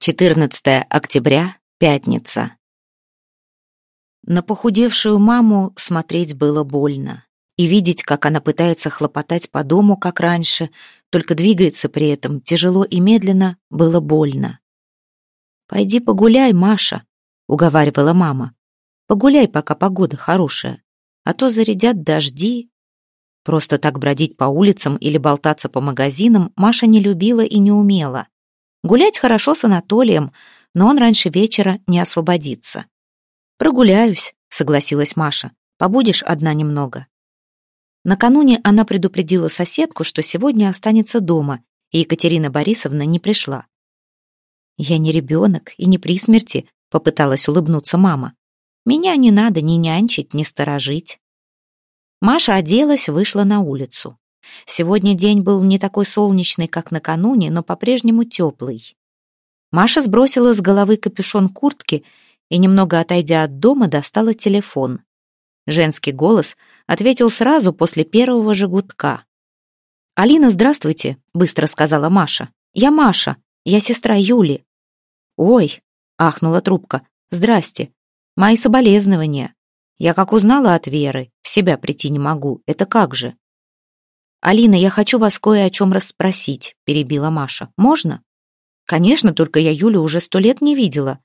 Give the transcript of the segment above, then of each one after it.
14 октября, пятница. На похудевшую маму смотреть было больно. И видеть, как она пытается хлопотать по дому, как раньше, только двигается при этом тяжело и медленно, было больно. «Пойди погуляй, Маша», — уговаривала мама. «Погуляй, пока погода хорошая, а то зарядят дожди». Просто так бродить по улицам или болтаться по магазинам Маша не любила и не умела. Гулять хорошо с Анатолием, но он раньше вечера не освободится. «Прогуляюсь», — согласилась Маша. «Побудешь одна немного». Накануне она предупредила соседку, что сегодня останется дома, и Екатерина Борисовна не пришла. «Я не ребенок и не при смерти», — попыталась улыбнуться мама. «Меня не надо ни нянчить, ни сторожить». Маша оделась, вышла на улицу. Сегодня день был не такой солнечный, как накануне, но по-прежнему теплый. Маша сбросила с головы капюшон куртки и, немного отойдя от дома, достала телефон. Женский голос ответил сразу после первого же. «Алина, здравствуйте», — быстро сказала Маша. «Я Маша, я сестра Юли». «Ой», — ахнула трубка, — «здрасте. Мои соболезнования. Я как узнала от Веры, в себя прийти не могу. Это как же?» «Алина, я хочу вас кое о чем расспросить», — перебила Маша. «Можно?» «Конечно, только я Юлю уже сто лет не видела.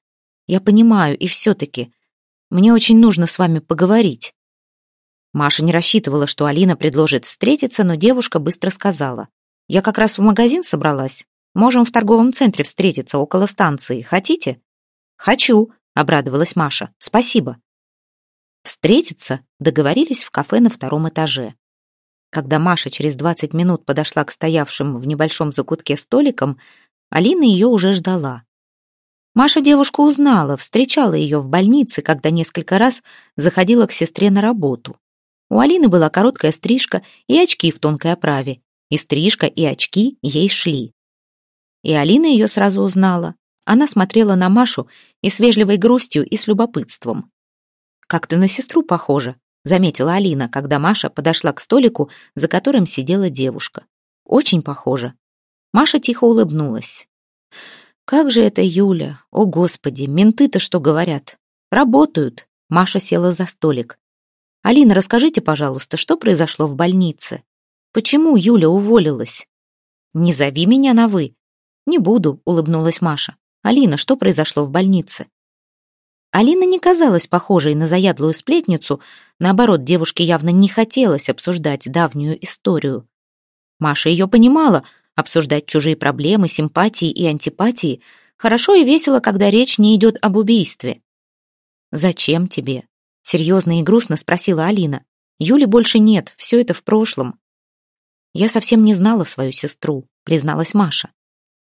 Я понимаю, и все-таки. Мне очень нужно с вами поговорить». Маша не рассчитывала, что Алина предложит встретиться, но девушка быстро сказала. «Я как раз в магазин собралась. Можем в торговом центре встретиться около станции. Хотите?» «Хочу», — обрадовалась Маша. «Спасибо». Встретиться договорились в кафе на втором этаже. Когда Маша через 20 минут подошла к стоявшим в небольшом закутке столикам, Алина ее уже ждала. Маша девушку узнала, встречала ее в больнице, когда несколько раз заходила к сестре на работу. У Алины была короткая стрижка и очки в тонкой оправе. И стрижка, и очки ей шли. И Алина ее сразу узнала. Она смотрела на Машу и с вежливой грустью, и с любопытством. «Как ты на сестру похожа», заметила Алина, когда Маша подошла к столику, за которым сидела девушка. Очень похоже. Маша тихо улыбнулась. «Как же это Юля? О, Господи, менты-то что говорят? Работают!» Маша села за столик. «Алина, расскажите, пожалуйста, что произошло в больнице? Почему Юля уволилась?» «Не зови меня на «вы». «Не буду», — улыбнулась Маша. «Алина, что произошло в больнице?» Алина не казалась похожей на заядлую сплетницу, наоборот, девушке явно не хотелось обсуждать давнюю историю. Маша ее понимала, обсуждать чужие проблемы, симпатии и антипатии хорошо и весело, когда речь не идет об убийстве. «Зачем тебе?» — серьезно и грустно спросила Алина. «Юли больше нет, все это в прошлом». «Я совсем не знала свою сестру», — призналась Маша.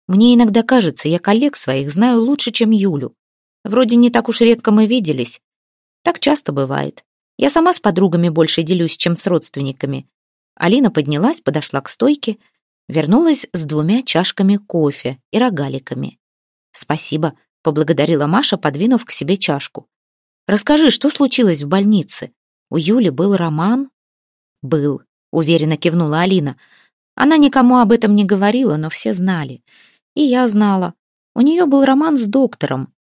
«Мне иногда кажется, я коллег своих знаю лучше, чем Юлю. Вроде не так уж редко мы виделись. Так часто бывает. Я сама с подругами больше делюсь, чем с родственниками. Алина поднялась, подошла к стойке, вернулась с двумя чашками кофе и рогаликами. «Спасибо», — поблагодарила Маша, подвинув к себе чашку. «Расскажи, что случилось в больнице? У Юли был роман?» «Был», — уверенно кивнула Алина. Она никому об этом не говорила, но все знали. И я знала. У нее был роман с доктором.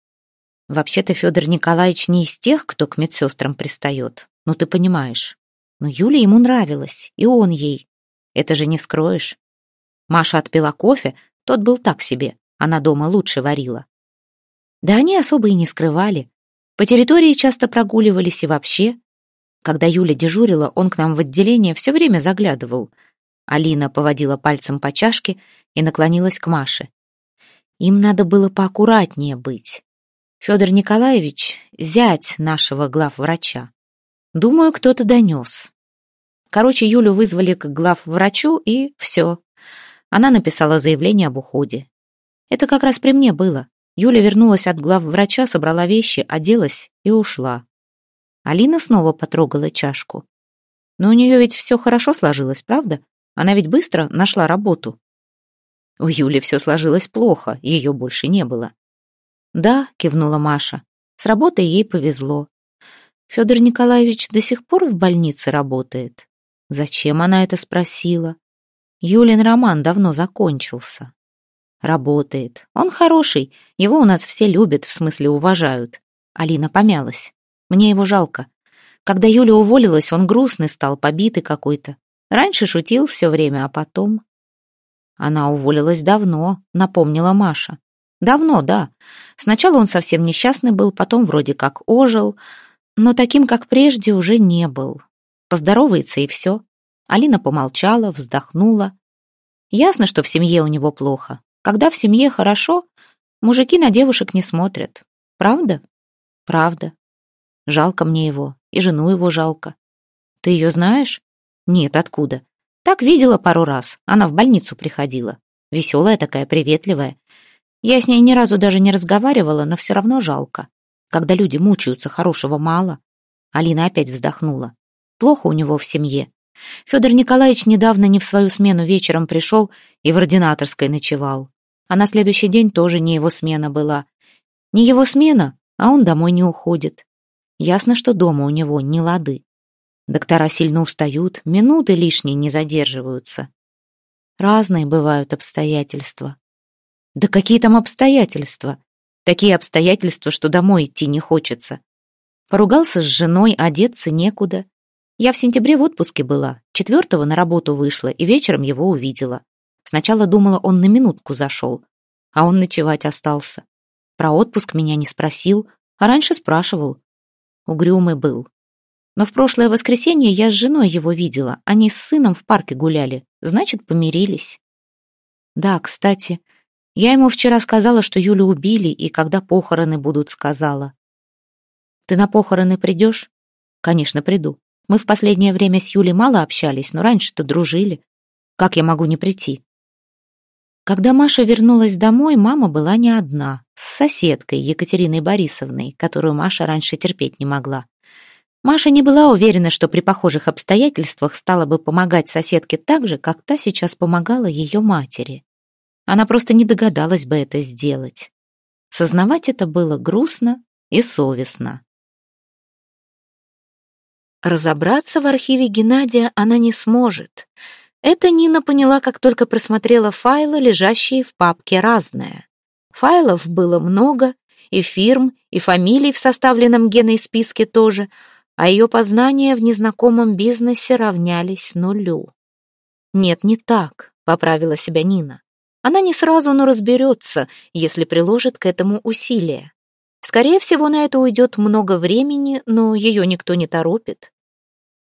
Вообще-то Федор Николаевич не из тех, кто к медсестрам пристает. Ну, ты понимаешь. Но Юля ему нравилась, и он ей. Это же не скроешь. Маша отпила кофе, тот был так себе. Она дома лучше варила. Да они особо и не скрывали. По территории часто прогуливались и вообще. Когда Юля дежурила, он к нам в отделение все время заглядывал. Алина поводила пальцем по чашке и наклонилась к Маше. Им надо было поаккуратнее быть. Федор Николаевич — зять нашего главврача. Думаю, кто-то донес. Короче, Юлю вызвали к главврачу, и все. Она написала заявление об уходе. Это как раз при мне было. Юля вернулась от главврача, собрала вещи, оделась и ушла. Алина снова потрогала чашку. Но у нее ведь все хорошо сложилось, правда? Она ведь быстро нашла работу. У Юли все сложилось плохо, ее больше не было. «Да», — кивнула Маша. «С работой ей повезло. Федор Николаевич до сих пор в больнице работает». Зачем она это спросила? Юлин роман давно закончился. Работает. Он хороший. Его у нас все любят, в смысле уважают. Алина помялась. Мне его жалко. Когда Юля уволилась, он грустный стал, побитый какой-то. Раньше шутил все время, а потом... Она уволилась давно, напомнила Маша. Давно, да. Сначала он совсем несчастный был, потом вроде как ожил, но таким, как прежде, уже не был. Поздоровается и все. Алина помолчала, вздохнула. Ясно, что в семье у него плохо. Когда в семье хорошо, мужики на девушек не смотрят. Правда? Правда. Жалко мне его, и жену его жалко. Ты ее знаешь? Нет, откуда? Так видела пару раз. Она в больницу приходила. Веселая такая, приветливая. Я с ней ни разу даже не разговаривала, но все равно жалко. Когда люди мучаются, хорошего мало. Алина опять вздохнула. Плохо у него в семье. Федор Николаевич недавно не в свою смену вечером пришел и в ординаторской ночевал. А на следующий день тоже не его смена была. Не его смена, а он домой не уходит. Ясно, что дома у него не лады. Доктора сильно устают, минуты лишние не задерживаются. Разные бывают обстоятельства. Да какие там обстоятельства? Такие обстоятельства, что домой идти не хочется. Поругался с женой, одеться некуда. Я в сентябре в отпуске была, четвертого на работу вышла и вечером его увидела. Сначала думала, он на минутку зашел, а он ночевать остался. Про отпуск меня не спросил, а раньше спрашивал. Угрюмый был. Но в прошлое воскресенье я с женой его видела. Они с сыном в парке гуляли. Значит, помирились. Да, кстати, я ему вчера сказала, что Юлю убили, и когда похороны будут, сказала. Ты на похороны придешь? Конечно, приду. Мы в последнее время с Юлей мало общались, но раньше-то дружили. Как я могу не прийти? Когда Маша вернулась домой, мама была не одна, с соседкой Екатериной Борисовной, которую Маша раньше терпеть не могла. Маша не была уверена, что при похожих обстоятельствах стала бы помогать соседке так же, как та сейчас помогала ее матери. Она просто не догадалась бы это сделать. Сознавать это было грустно и совестно. Разобраться в архиве Геннадия она не сможет — это Нина поняла, как только просмотрела файлы, лежащие в папке «Разное». Файлов было много, и фирм, и фамилий в составленном Геной списке тоже, а ее познания в незнакомом бизнесе равнялись нулю. «Нет, не так», — поправила себя Нина. «Она не сразу, но разберется, если приложит к этому усилия. Скорее всего, на это уйдет много времени, но ее никто не торопит.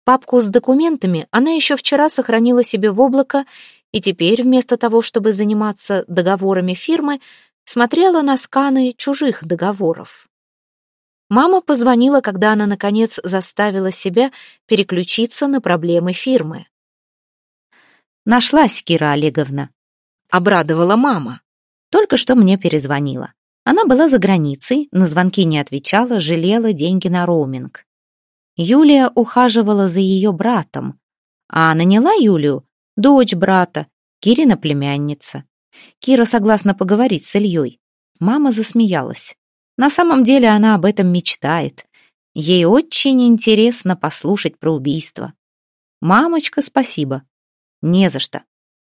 Папку с документами она еще вчера сохранила себе в облако и теперь вместо того, чтобы заниматься договорами фирмы, смотрела на сканы чужих договоров. Мама позвонила, когда она, наконец, заставила себя переключиться на проблемы фирмы. «Нашлась, Кира Олеговна», — обрадовала мама. Только что мне перезвонила. Она была за границей, на звонки не отвечала, жалела деньги на роуминг. Юлия ухаживала за ее братом, а наняла Юлию дочь брата, Кирина племянница. Кира согласна поговорить с Ильей. Мама засмеялась. На самом деле она об этом мечтает. Ей очень интересно послушать про убийство. «Мамочка, спасибо». «Не за что.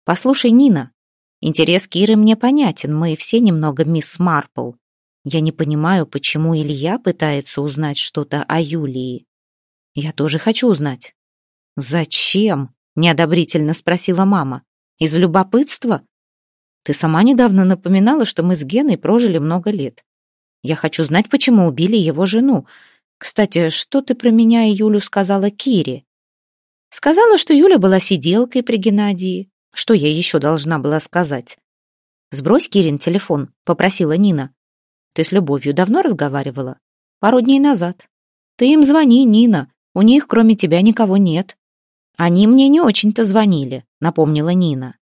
Послушай, Нина, интерес Киры мне понятен, мы все немного мисс Марпл. Я не понимаю, почему Илья пытается узнать что-то о Юлии. «Я тоже хочу узнать». «Зачем?» — неодобрительно спросила мама. «Из любопытства?» «Ты сама недавно напоминала, что мы с Геной прожили много лет. Я хочу знать, почему убили его жену. Кстати, что ты про меня и Юлю сказала Кире?» «Сказала, что Юля была сиделкой при Геннадии. Что я еще должна была сказать?» «Сбрось Кирин телефон», — попросила Нина. «Ты с Любовью давно разговаривала?» «Пару дней назад». «Ты им звони, Нина. У них, кроме тебя, никого нет. Они мне не очень-то звонили, напомнила Нина.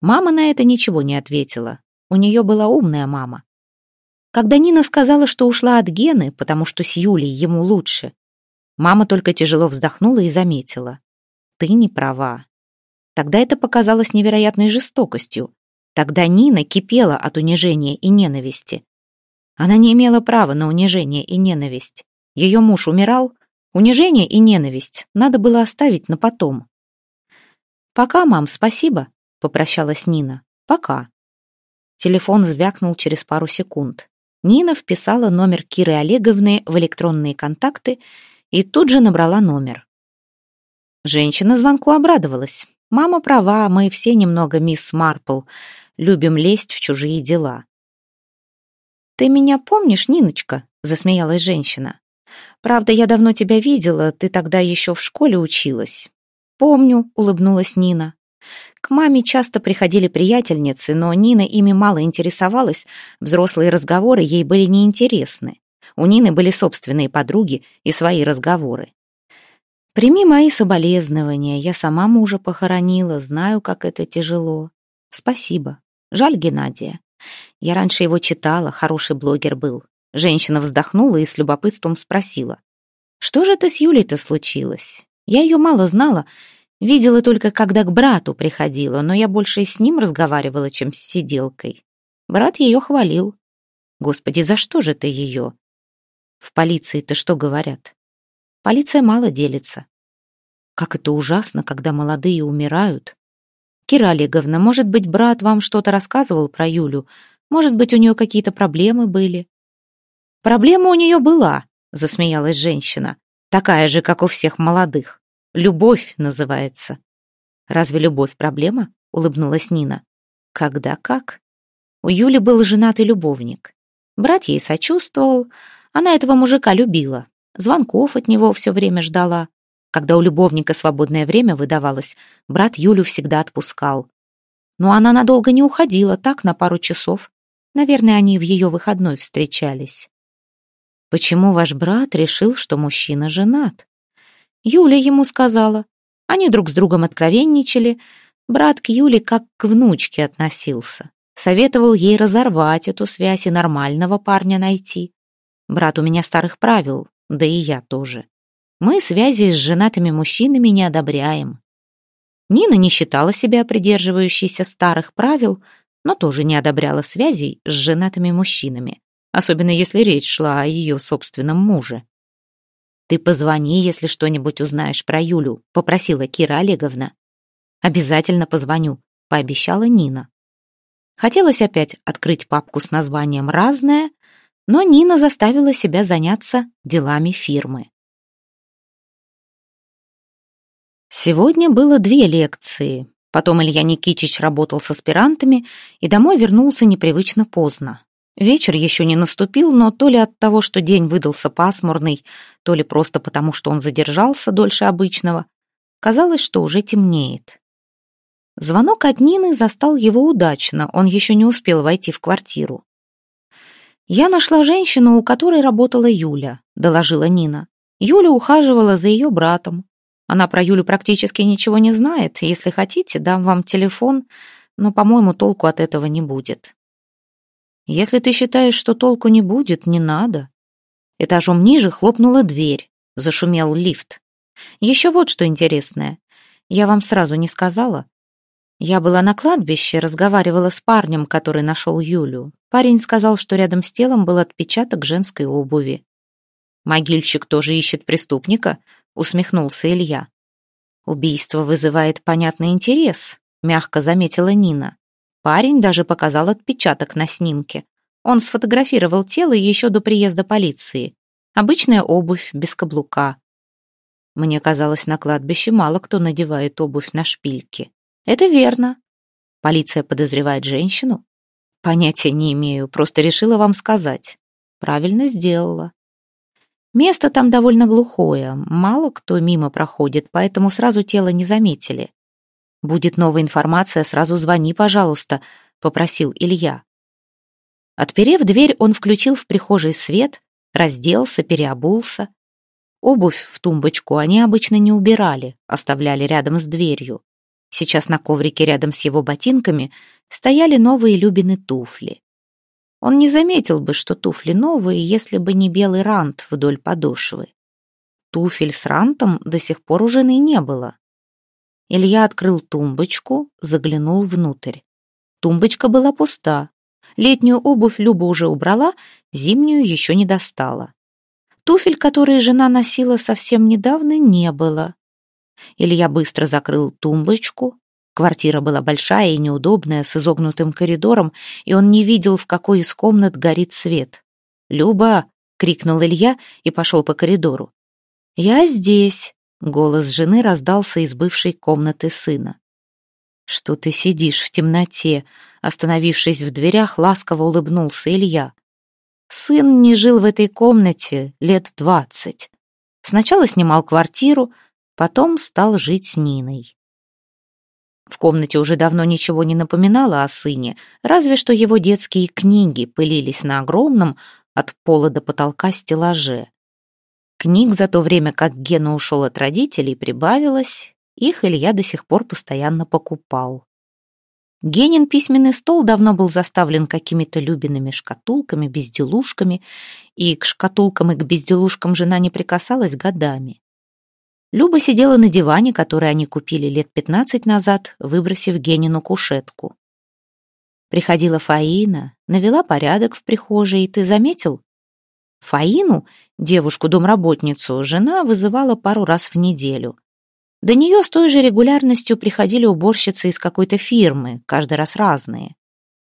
Мама на это ничего не ответила. У нее была умная мама. Когда Нина сказала, что ушла от Гены, потому что с Юлей ему лучше, мама только тяжело вздохнула и заметила. Ты не права. Тогда это показалось невероятной жестокостью. Тогда Нина кипела от унижения и ненависти. Она не имела права на унижение и ненависть. Ее муж умирал, Унижение и ненависть надо было оставить на потом. «Пока, мам, спасибо», — попрощалась Нина. «Пока». Телефон звякнул через пару секунд. Нина вписала номер Киры Олеговны в электронные контакты и тут же набрала номер. Женщина звонку обрадовалась. «Мама права, мы все немного мисс Марпл, любим лезть в чужие дела». «Ты меня помнишь, Ниночка?» — засмеялась женщина. «Правда, я давно тебя видела, ты тогда еще в школе училась». «Помню», — улыбнулась Нина. К маме часто приходили приятельницы, но Нина ими мало интересовалась, взрослые разговоры ей были неинтересны. У Нины были собственные подруги и свои разговоры. «Прими мои соболезнования, я сама мужа похоронила, знаю, как это тяжело. Спасибо. Жаль Геннадия. Я раньше его читала, хороший блогер был». Женщина вздохнула и с любопытством спросила. «Что же это с Юлей-то случилось? Я ее мало знала, Видела только, когда к брату приходила, но я больше с ним разговаривала, чем с сиделкой. Брат ее хвалил. Господи, за что же ты ее? В полиции-то что говорят? Полиция мало делится. Как это ужасно, когда молодые умирают. Кира Олеговна, может быть, брат вам что-то рассказывал про Юлю? Может быть, у нее какие-то проблемы были? Проблема у нее была, засмеялась женщина. Такая же, как у всех молодых. Любовь называется. Разве любовь проблема? Улыбнулась Нина. Когда как? У Юли был женатый любовник. Брат ей сочувствовал. Она этого мужика любила. Звонков от него все время ждала. Когда у любовника свободное время выдавалось, брат Юлю всегда отпускал. Но она надолго не уходила, так, на пару часов. Наверное, они в ее выходной встречались. Почему ваш брат решил, что мужчина женат? Юля ему сказала. Они друг с другом откровенничали. Брат к Юле как к внучке относился. Советовал ей разорвать эту связь и нормального парня найти. Брат у меня старых правил, да и я тоже. Мы связи с женатыми мужчинами не одобряем. Нина не считала себя придерживающейся старых правил, но тоже не одобряла связей с женатыми мужчинами, особенно если речь шла о ее собственном муже. «Ты позвони, если что-нибудь узнаешь про Юлю», — попросила Кира Олеговна. «Обязательно позвоню», — пообещала Нина. Хотелось опять открыть папку с названием «Разное», но Нина заставила себя заняться делами фирмы. Сегодня было две лекции. Потом Илья Никитич работал с аспирантами и домой вернулся непривычно поздно. Вечер еще не наступил, но то ли от того, что день выдался пасмурный, то ли просто потому, что он задержался дольше обычного, казалось, что уже темнеет. Звонок от Нины застал его удачно, он еще не успел войти в квартиру. «Я нашла женщину, у которой работала Юля», — доложила Нина. Юля ухаживала за ее братом. Она про Юлю практически ничего не знает. Если хотите, дам вам телефон, но, по-моему, толку от этого не будет. Если ты считаешь, что толку не будет, не надо. Этажом ниже хлопнула дверь, зашумел лифт. Еще вот что интересное. Я вам сразу не сказала. Я была на кладбище, разговаривала с парнем, который нашел Юлю. Парень сказал, что рядом с телом был отпечаток женской обуви. «Могильщик тоже ищет преступника?» — усмехнулся Илья. «Убийство вызывает понятный интерес», — мягко заметила Нина. Парень даже показал отпечаток на снимке. Он сфотографировал тело еще до приезда полиции. Обычная обувь, без каблука. Мне казалось, на кладбище мало кто надевает обувь на шпильки. Это верно. Полиция подозревает женщину? Понятия не имею, просто решила вам сказать. Правильно сделала. Место там довольно глухое, мало кто мимо проходит, поэтому сразу тело не заметили. «Будет новая информация, сразу звони, пожалуйста», — попросил Илья. Отперев дверь, он включил в прихожей свет, разделся, переобулся. Обувь в тумбочку они обычно не убирали, оставляли рядом с дверью. Сейчас на коврике рядом с его ботинками стояли новые Любины туфли. Он не заметил бы, что туфли новые, если бы не белый рант вдоль подошвы. Туфель с рантом до сих пор у жены не было. Илья открыл тумбочку, заглянул внутрь. Тумбочка была пуста. Летнюю обувь Люба уже убрала, зимнюю еще не достала. Туфель, которые жена носила совсем недавно, не было. Илья быстро закрыл тумбочку. Квартира была большая и неудобная, с изогнутым коридором, и он не видел, в какой из комнат горит свет. «Люба!» — крикнул Илья и пошел по коридору. «Я здесь!» — голос жены раздался из бывшей комнаты сына. «Что ты сидишь в темноте?» Остановившись в дверях, ласково улыбнулся Илья. Сын не жил в этой комнате лет двадцать. Сначала снимал квартиру, потом стал жить с Ниной. В комнате уже давно ничего не напоминало о сыне, разве что его детские книги пылились на огромном, от пола до потолка стеллаже. Книг за то время, как Гена ушел от родителей, прибавилось, их Илья до сих пор постоянно покупал. Генин письменный стол давно был заставлен какими-то любиными шкатулками, безделушками, и к шкатулкам и к безделушкам жена не прикасалась годами. Люба сидела на диване, который они купили лет пятнадцать назад, выбросив Генину кушетку. Приходила Фаина, навела порядок в прихожей, ты заметил? Фаину, девушку-домработницу, жена вызывала пару раз в неделю. До нее с той же регулярностью приходили уборщицы из какой-то фирмы, каждый раз разные.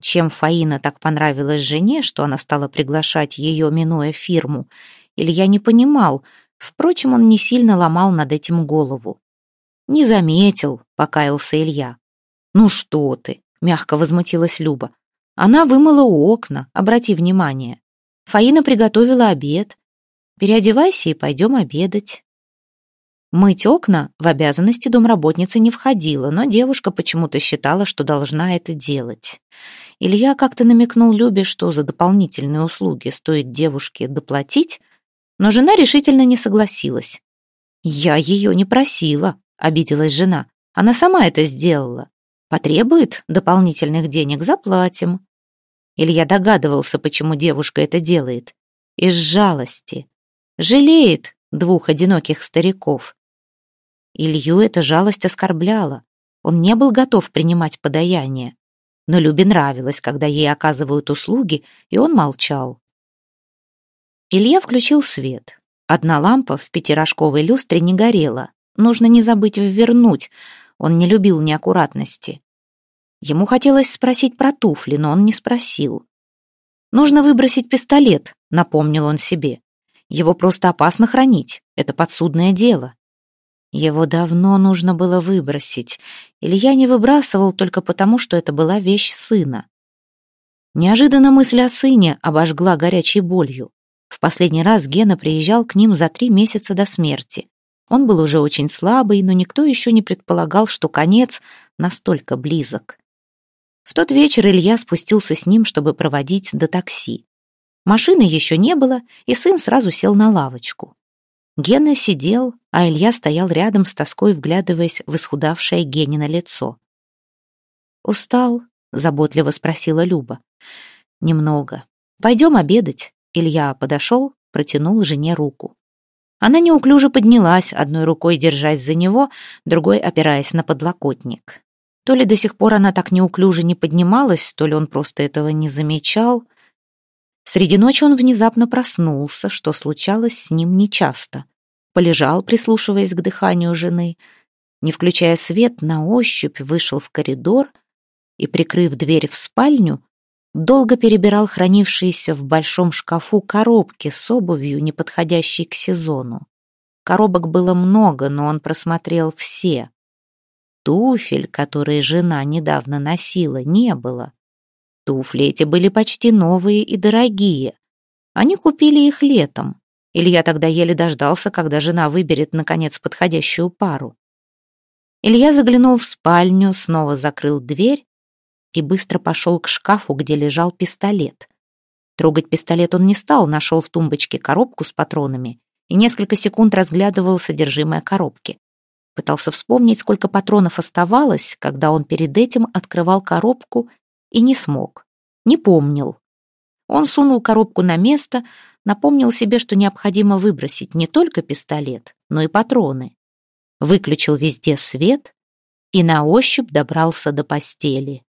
Чем Фаина так понравилась жене, что она стала приглашать ее, минуя фирму, Илья не понимал, впрочем, он не сильно ломал над этим голову. «Не заметил», — покаялся Илья. «Ну что ты», — мягко возмутилась Люба. «Она вымыла окна, обрати внимание. Фаина приготовила обед. Переодевайся и пойдем обедать». Мыть окна в обязанности домработницы не входило, но девушка почему-то считала, что должна это делать. Илья как-то намекнул Любе, что за дополнительные услуги стоит девушке доплатить, но жена решительно не согласилась. «Я ее не просила», — обиделась жена. «Она сама это сделала. Потребует дополнительных денег, заплатим». Илья догадывался, почему девушка это делает. Из жалости. Жалеет двух одиноких стариков. Илью эта жалость оскорбляла. Он не был готов принимать подаяние. Но Любе нравилось, когда ей оказывают услуги, и он молчал. Илья включил свет. Одна лампа в пятирожковой люстре не горела. Нужно не забыть ввернуть. Он не любил неаккуратности. Ему хотелось спросить про туфли, но он не спросил. «Нужно выбросить пистолет», — напомнил он себе. «Его просто опасно хранить. Это подсудное дело». Его давно нужно было выбросить. Илья не выбрасывал только потому, что это была вещь сына. Неожиданно мысль о сыне обожгла горячей болью. В последний раз Гена приезжал к ним за три месяца до смерти. Он был уже очень слабый, но никто еще не предполагал, что конец настолько близок. В тот вечер Илья спустился с ним, чтобы проводить до такси. Машины еще не было, и сын сразу сел на лавочку. Гена сидел, а Илья стоял рядом с тоской, вглядываясь в исхудавшее Генино лицо. «Устал?» — заботливо спросила Люба. «Немного. Пойдем обедать». Илья подошел, протянул жене руку. Она неуклюже поднялась, одной рукой держась за него, другой опираясь на подлокотник. То ли до сих пор она так неуклюже не поднималась, то ли он просто этого не замечал. Среди ночи он внезапно проснулся, что случалось с ним нечасто полежал, прислушиваясь к дыханию жены, не включая свет, на ощупь вышел в коридор и, прикрыв дверь в спальню, долго перебирал хранившиеся в большом шкафу коробки с обувью, не подходящей к сезону. Коробок было много, но он просмотрел все. Туфель, которые жена недавно носила, не было. Туфли эти были почти новые и дорогие. Они купили их летом. Илья тогда еле дождался, когда жена выберет, наконец, подходящую пару. Илья заглянул в спальню, снова закрыл дверь и быстро пошел к шкафу, где лежал пистолет. Трогать пистолет он не стал, нашел в тумбочке коробку с патронами и несколько секунд разглядывал содержимое коробки. Пытался вспомнить, сколько патронов оставалось, когда он перед этим открывал коробку и не смог. Не помнил. Он сунул коробку на место, напомнил себе, что необходимо выбросить не только пистолет, но и патроны. Выключил везде свет и на ощупь добрался до постели.